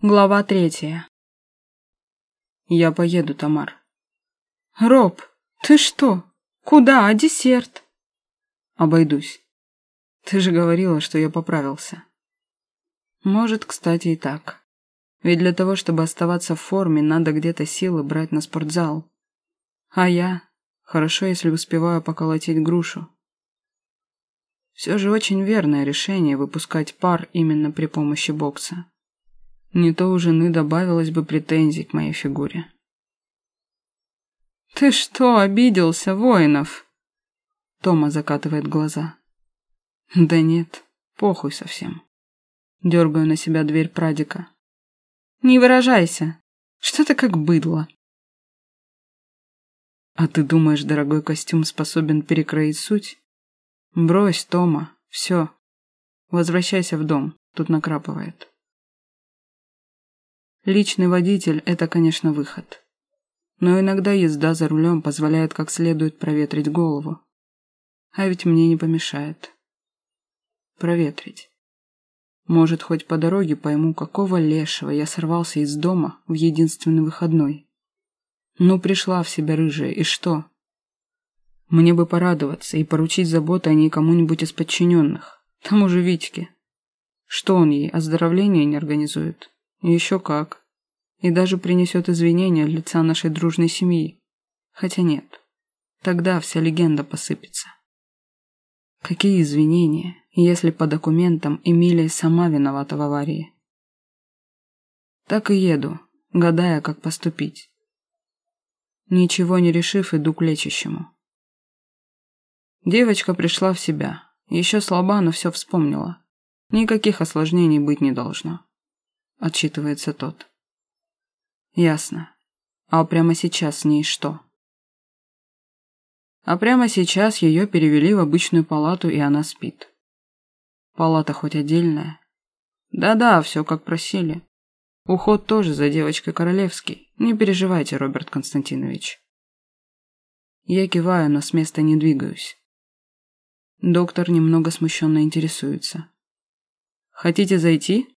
Глава третья. Я поеду, Тамар. Роб, ты что? Куда? А десерт? Обойдусь. Ты же говорила, что я поправился. Может, кстати, и так. Ведь для того, чтобы оставаться в форме, надо где-то силы брать на спортзал. А я... Хорошо, если успеваю поколотить грушу. Все же очень верное решение выпускать пар именно при помощи бокса. Не то у жены добавилось бы претензий к моей фигуре. «Ты что, обиделся, Воинов?» Тома закатывает глаза. «Да нет, похуй совсем». Дергаю на себя дверь прадика. «Не выражайся. Что ты как быдло?» «А ты думаешь, дорогой костюм способен перекроить суть?» «Брось, Тома, все. Возвращайся в дом, тут накрапывает». Личный водитель – это, конечно, выход. Но иногда езда за рулем позволяет как следует проветрить голову. А ведь мне не помешает. Проветрить. Может, хоть по дороге пойму, какого лешего я сорвался из дома в единственный выходной. Ну, пришла в себя рыжая, и что? Мне бы порадоваться и поручить заботу о ней кому-нибудь из подчиненных. Тому же Витьке. Что он ей, оздоровление не организует? Еще как. И даже принесет извинения от лица нашей дружной семьи. Хотя нет. Тогда вся легенда посыпется. Какие извинения, если по документам Эмилия сама виновата в аварии? Так и еду, гадая, как поступить. Ничего не решив, иду к лечащему. Девочка пришла в себя. Еще слаба, но все вспомнила. Никаких осложнений быть не должно отчитывается тот. Ясно. А прямо сейчас с ней что? А прямо сейчас ее перевели в обычную палату, и она спит. Палата хоть отдельная? Да-да, все как просили. Уход тоже за девочкой королевский. Не переживайте, Роберт Константинович. Я киваю, но с места не двигаюсь. Доктор немного смущенно интересуется. «Хотите зайти?»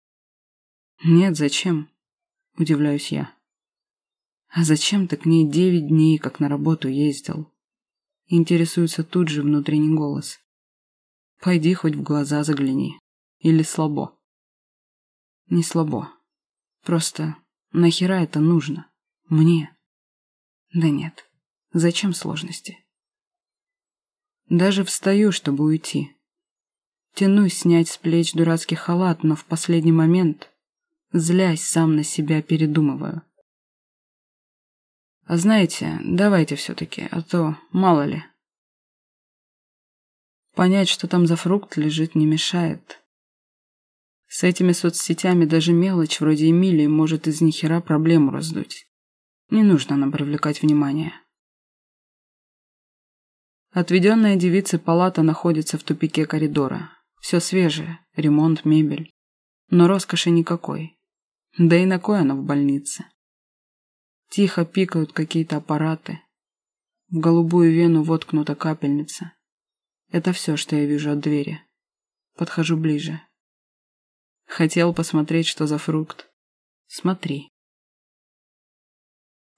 «Нет, зачем?» – удивляюсь я. «А зачем ты к ней девять дней, как на работу ездил?» Интересуется тут же внутренний голос. «Пойди хоть в глаза загляни. Или слабо?» «Не слабо. Просто нахера это нужно? Мне?» «Да нет. Зачем сложности?» Даже встаю, чтобы уйти. Тянусь снять с плеч дурацкий халат, но в последний момент Злясь, сам на себя передумываю. А знаете, давайте все-таки, а то мало ли. Понять, что там за фрукт лежит, не мешает. С этими соцсетями даже мелочь вроде Эмилии может из нихера проблему раздуть. Не нужно нам привлекать внимание. Отведенная девице палата находится в тупике коридора. Все свежее, ремонт, мебель. Но роскоши никакой. Да и на кой она в больнице? Тихо пикают какие-то аппараты. В голубую вену воткнута капельница. Это все, что я вижу от двери. Подхожу ближе. Хотел посмотреть, что за фрукт. Смотри.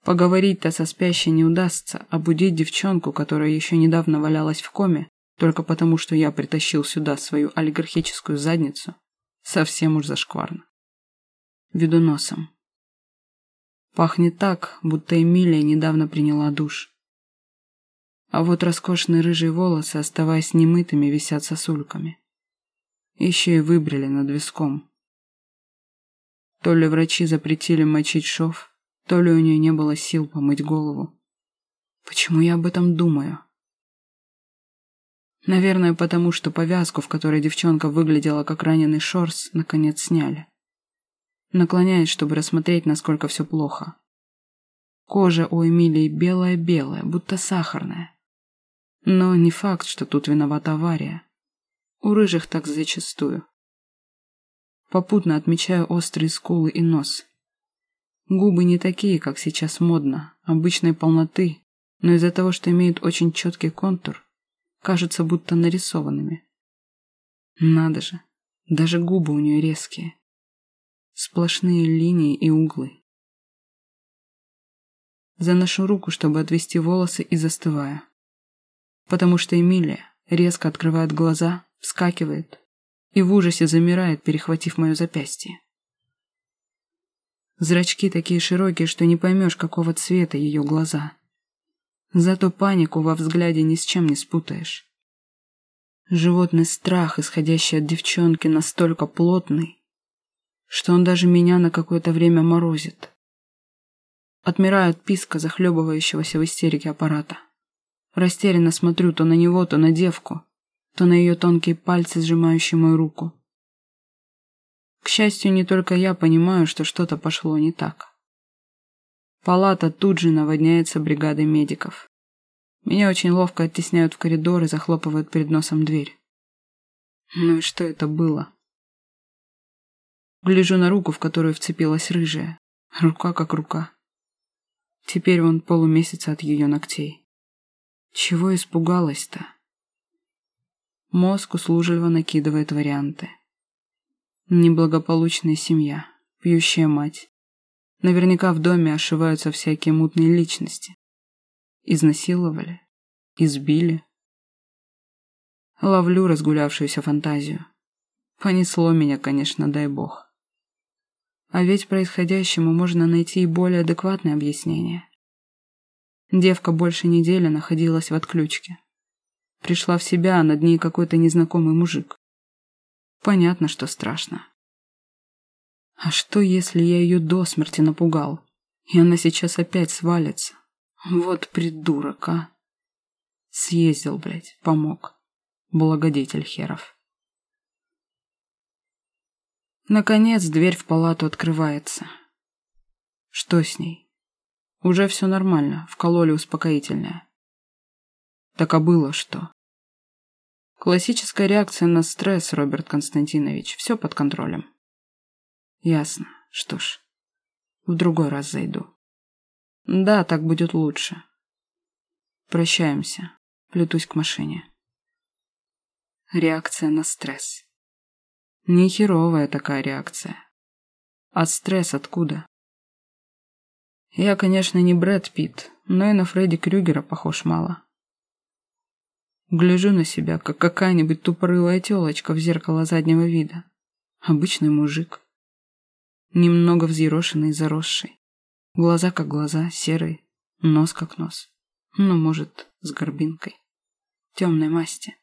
Поговорить-то со спящей не удастся, а будить девчонку, которая еще недавно валялась в коме, только потому, что я притащил сюда свою олигархическую задницу, совсем уж зашкварно веду носом. Пахнет так, будто Эмилия недавно приняла душ. А вот роскошные рыжие волосы, оставаясь немытыми, висят сосульками. Еще и выбрили над виском. То ли врачи запретили мочить шов, то ли у нее не было сил помыть голову. Почему я об этом думаю? Наверное, потому что повязку, в которой девчонка выглядела как раненый шорс, наконец сняли. Наклоняюсь, чтобы рассмотреть, насколько все плохо. Кожа у Эмилии белая-белая, будто сахарная. Но не факт, что тут виновата авария. У рыжих так зачастую. Попутно отмечаю острые скулы и нос. Губы не такие, как сейчас модно, обычной полноты, но из-за того, что имеют очень четкий контур, кажутся будто нарисованными. Надо же, даже губы у нее резкие. Сплошные линии и углы. Заношу руку, чтобы отвести волосы и застываю. Потому что Эмилия резко открывает глаза, вскакивает и в ужасе замирает, перехватив мое запястье. Зрачки такие широкие, что не поймешь, какого цвета ее глаза. Зато панику во взгляде ни с чем не спутаешь. Животный страх, исходящий от девчонки, настолько плотный, что он даже меня на какое-то время морозит. Отмираю от писка, захлебывающегося в истерике аппарата. Растерянно смотрю то на него, то на девку, то на ее тонкие пальцы, сжимающие мою руку. К счастью, не только я понимаю, что что-то пошло не так. Палата тут же наводняется бригадой медиков. Меня очень ловко оттесняют в коридор и захлопывают перед носом дверь. Ну и что это было? Гляжу на руку, в которую вцепилась рыжая. Рука как рука. Теперь вон полумесяца от ее ногтей. Чего испугалась-то? Мозг услужливо накидывает варианты. Неблагополучная семья, пьющая мать. Наверняка в доме ошиваются всякие мутные личности. Изнасиловали? Избили? Ловлю разгулявшуюся фантазию. Понесло меня, конечно, дай бог. А ведь происходящему можно найти и более адекватное объяснение. Девка больше недели находилась в отключке. Пришла в себя, а над ней какой-то незнакомый мужик. Понятно, что страшно. А что, если я ее до смерти напугал, и она сейчас опять свалится? Вот придурок, а. Съездил, блядь, помог. Благодетель херов. Наконец дверь в палату открывается. Что с ней? Уже все нормально, вкололи успокоительное. Так а было что? Классическая реакция на стресс, Роберт Константинович. Все под контролем. Ясно. Что ж, в другой раз зайду. Да, так будет лучше. Прощаемся. Плетусь к машине. Реакция на стресс. Нехеровая такая реакция. А стресс откуда? Я, конечно, не Брэд Питт, но и на Фредди Крюгера похож мало. Гляжу на себя, как какая-нибудь тупорылая телочка в зеркало заднего вида. Обычный мужик. Немного взъерошенный и заросший. Глаза как глаза, серые, нос как нос. Ну, может, с горбинкой. Темной масти.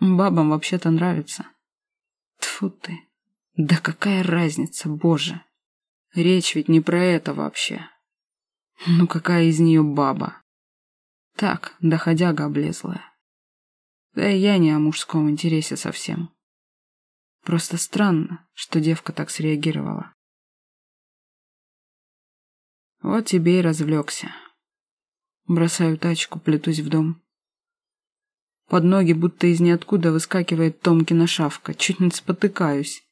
Бабам вообще-то нравится. Тфу ты. Да какая разница, боже. Речь ведь не про это вообще. Ну какая из нее баба? Так, доходяга облезлая. Да я не о мужском интересе совсем. Просто странно, что девка так среагировала. Вот тебе и развлекся. Бросаю тачку, плетусь в дом. Под ноги будто из ниоткуда выскакивает Томкина шавка, чуть не спотыкаюсь.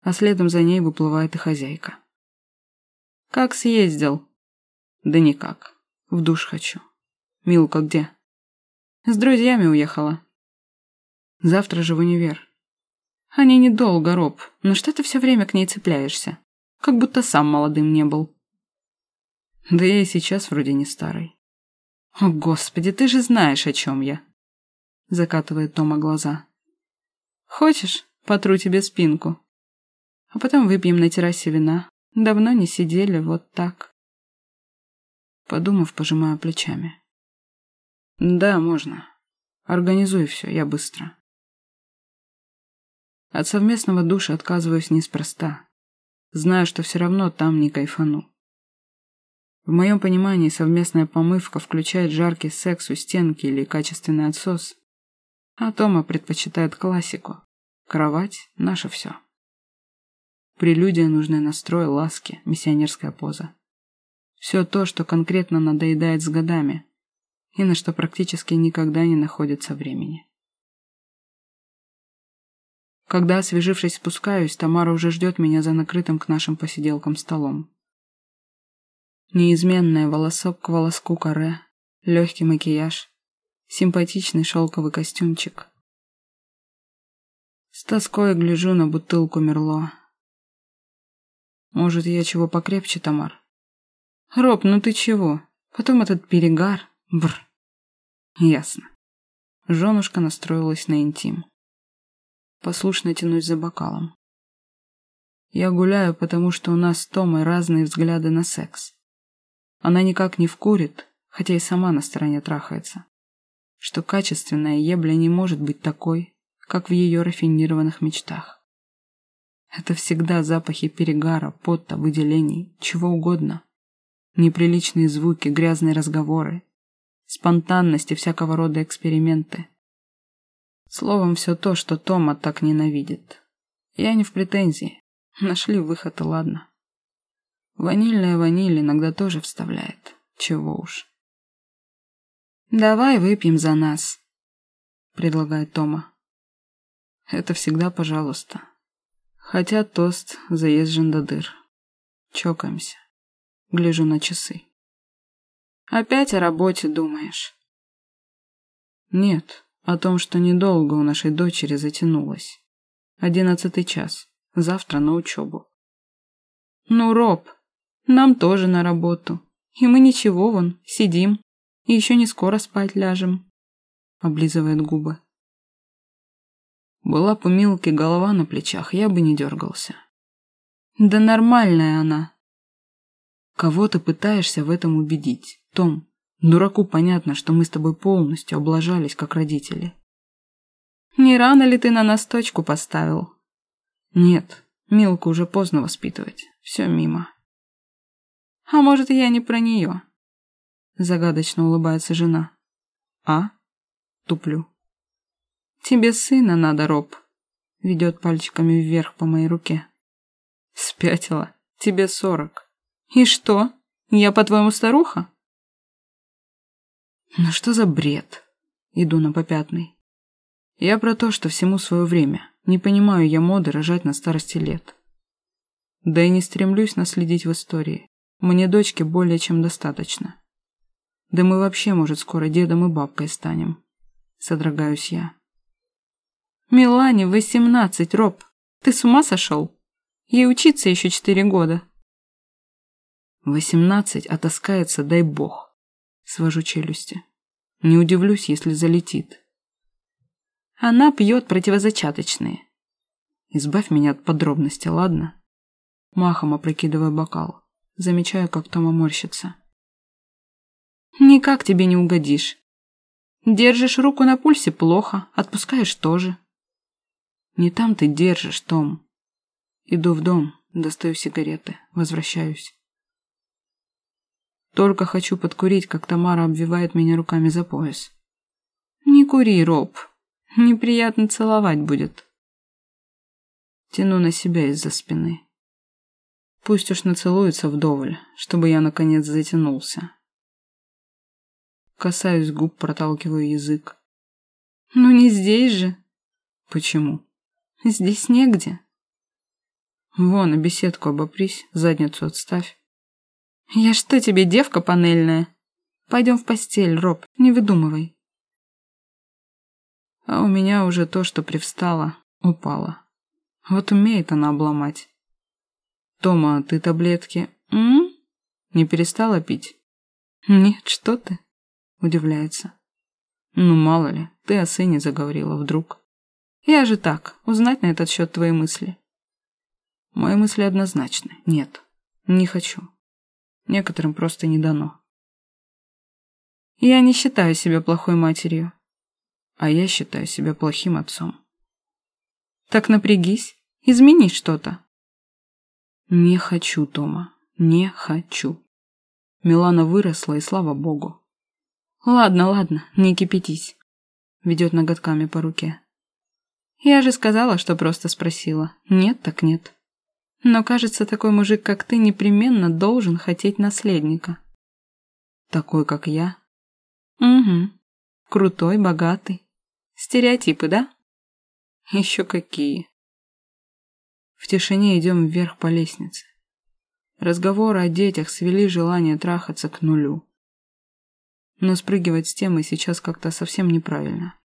А следом за ней выплывает и хозяйка. «Как съездил?» «Да никак. В душ хочу. Милка где?» «С друзьями уехала». «Завтра же в универ». «Они недолго, Роб, но что ты все время к ней цепляешься? Как будто сам молодым не был». Да я и сейчас вроде не старый. О, Господи, ты же знаешь, о чем я. Закатывает Тома глаза. Хочешь, потру тебе спинку? А потом выпьем на террасе вина. Давно не сидели вот так. Подумав, пожимаю плечами. Да, можно. Организуй все, я быстро. От совместного душа отказываюсь неспроста. Знаю, что все равно там не кайфану. В моем понимании совместная помывка включает жаркий секс у стенки или качественный отсос. А Тома предпочитает классику. Кровать – наше все. Прелюдия, нужный настрой, ласки, миссионерская поза. Все то, что конкретно надоедает с годами и на что практически никогда не находится времени. Когда, освежившись, спускаюсь, Тамара уже ждет меня за накрытым к нашим посиделкам столом. Неизменное волосок к волоску каре, легкий макияж, симпатичный шелковый костюмчик. С тоской гляжу на бутылку Мерло. Может, я чего покрепче, Тамар? Роб, ну ты чего? Потом этот перегар. Бр. Ясно. Женушка настроилась на интим. Послушно тянусь за бокалом. Я гуляю, потому что у нас с Томой разные взгляды на секс. Она никак не вкурит, хотя и сама на стороне трахается. Что качественная ебля не может быть такой, как в ее рафинированных мечтах. Это всегда запахи перегара, пота, выделений, чего угодно. Неприличные звуки, грязные разговоры, спонтанность и всякого рода эксперименты. Словом, все то, что Тома так ненавидит. Я не в претензии. Нашли выход, и ладно. Ванильная ваниль иногда тоже вставляет. Чего уж. «Давай выпьем за нас», — предлагает Тома. «Это всегда пожалуйста. Хотя тост заезжен до дыр. Чокаемся. Гляжу на часы. Опять о работе думаешь?» «Нет, о том, что недолго у нашей дочери затянулось. Одиннадцатый час. Завтра на учебу». «Ну, Роб, нам тоже на работу. И мы ничего вон, сидим. И еще не скоро спать ляжем. Облизывает губы. Была по Милке голова на плечах, я бы не дергался. Да нормальная она. Кого ты пытаешься в этом убедить, Том? Дураку понятно, что мы с тобой полностью облажались, как родители. Не рано ли ты на нас точку поставил? Нет, Милку уже поздно воспитывать. Все мимо. А может, я не про нее? Загадочно улыбается жена. А? Туплю. Тебе сына надо, Роб. Ведет пальчиками вверх по моей руке. Спятила. Тебе сорок. И что? Я, по-твоему, старуха? Ну что за бред? Иду на попятный. Я про то, что всему свое время. Не понимаю я моды рожать на старости лет. Да и не стремлюсь наследить в истории. Мне дочки более чем достаточно. Да мы вообще, может, скоро дедом и бабкой станем. Содрогаюсь я. Милане восемнадцать, Роб. Ты с ума сошел? Ей учиться еще четыре года. Восемнадцать, а таскается, дай бог. Свожу челюсти. Не удивлюсь, если залетит. Она пьет противозачаточные. Избавь меня от подробностей, ладно? Махом опрокидывая бокал. Замечаю, как Тома морщится. Никак тебе не угодишь. Держишь руку на пульсе плохо, отпускаешь тоже. Не там ты держишь, Том. Иду в дом, достаю сигареты, возвращаюсь. Только хочу подкурить, как Тамара обвивает меня руками за пояс. Не кури, Роб. Неприятно целовать будет. Тяну на себя из-за спины. Пусть уж нацелуется вдоволь, чтобы я наконец затянулся. Касаюсь губ, проталкиваю язык. Ну не здесь же. Почему? Здесь негде. Вон, на беседку обопрись, задницу отставь. Я что тебе, девка панельная? Пойдем в постель, Роб, не выдумывай. А у меня уже то, что привстало, упало. Вот умеет она обломать. Тома, ты таблетки... М? Не перестала пить? Нет, что ты? Удивляется. Ну, мало ли, ты о сыне заговорила вдруг. Я же так, узнать на этот счет твои мысли. Мои мысли однозначны. Нет, не хочу. Некоторым просто не дано. Я не считаю себя плохой матерью. А я считаю себя плохим отцом. Так напрягись, измени что-то. Не хочу, Тома, не хочу. Милана выросла, и слава богу. Ладно, ладно, не кипятись. Ведет ноготками по руке. Я же сказала, что просто спросила. Нет, так нет. Но кажется, такой мужик, как ты, непременно должен хотеть наследника. Такой, как я? Угу. Крутой, богатый. Стереотипы, да? Еще какие. В тишине идем вверх по лестнице. Разговоры о детях свели желание трахаться к нулю. Но спрыгивать с темы сейчас как-то совсем неправильно.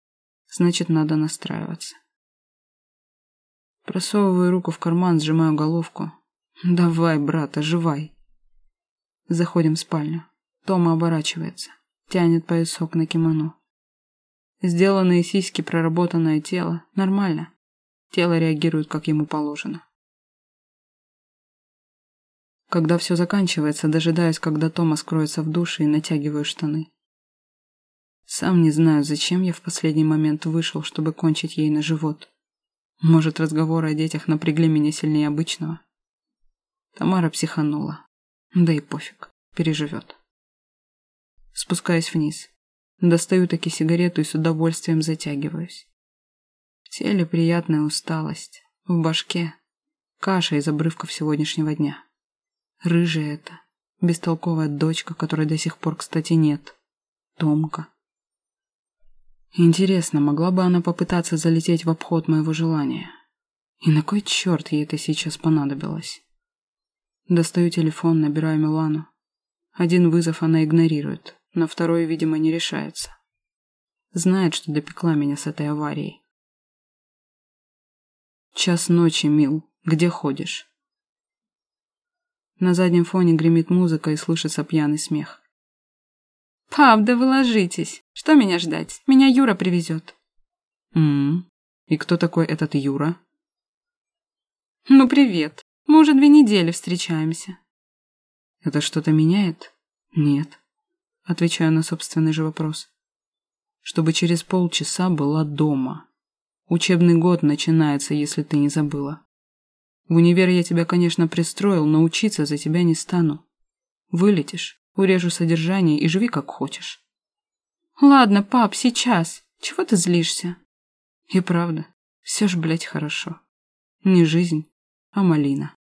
Значит, надо настраиваться. Просовываю руку в карман, сжимаю головку. Давай, брат, оживай. Заходим в спальню. Тома оборачивается, тянет поясок на кимоно. Сделанные сиськи, проработанное тело. Нормально. Тело реагирует, как ему положено. Когда все заканчивается, дожидаюсь, когда Тома скроется в душе и натягиваю штаны. Сам не знаю, зачем я в последний момент вышел, чтобы кончить ей на живот. Может, разговоры о детях напрягли меня сильнее обычного? Тамара психанула. Да и пофиг, переживет. Спускаюсь вниз. Достаю таки сигарету и с удовольствием затягиваюсь. В теле приятная усталость. В башке каша из обрывков сегодняшнего дня. Рыжая это. Бестолковая дочка, которой до сих пор, кстати, нет. Томка. Интересно, могла бы она попытаться залететь в обход моего желания? И на кой черт ей это сейчас понадобилось? Достаю телефон, набираю Милану. Один вызов она игнорирует, на второй, видимо, не решается. Знает, что допекла меня с этой аварией. Час ночи, Мил. Где ходишь? На заднем фоне гремит музыка и слышится пьяный смех. «Пап, да вы ложитесь. Что меня ждать? Меня Юра привезет». «М-м. И кто такой этот Юра?» «Ну, привет. Мы уже две недели встречаемся». «Это что-то меняет?» «Нет». Отвечаю на собственный же вопрос. «Чтобы через полчаса была дома. Учебный год начинается, если ты не забыла. В универ я тебя, конечно, пристроил, но учиться за тебя не стану. Вылетишь, Урежу содержание и живи как хочешь. Ладно, пап, сейчас. Чего ты злишься? И правда, все ж, блядь, хорошо. Не жизнь, а малина.